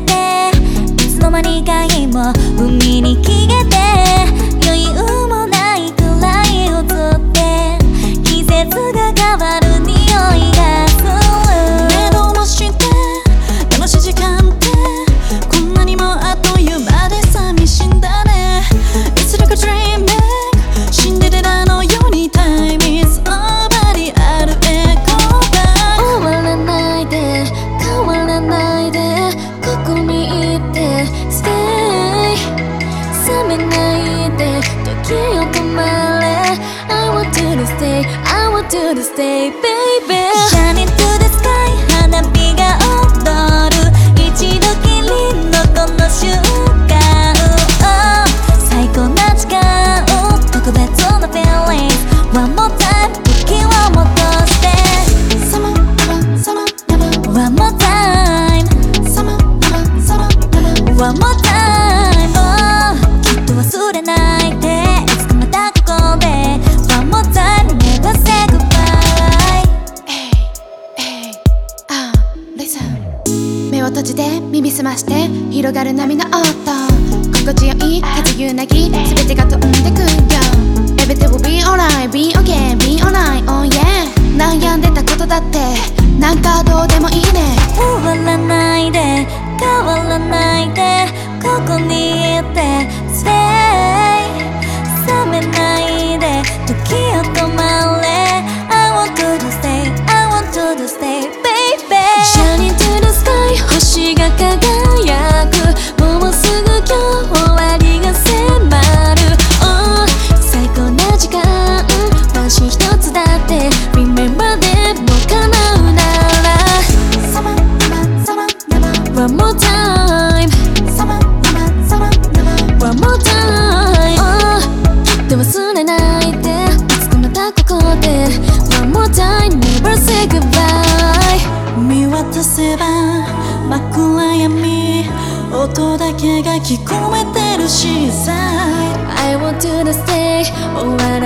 て want to stay baby. Shining を閉じて耳すまして広がる波の音。心地よい風ゆなぎ全てが飛んでくよ。Everything will be alright, be okay, be alright, oh yeah 悩んでたことだってなんかどうでもいいね。終わらないで変わらないでここに more time Never say goodbye 見渡せば真っ暗闇音だけが聞こえてるしさ I want to stay 終わらない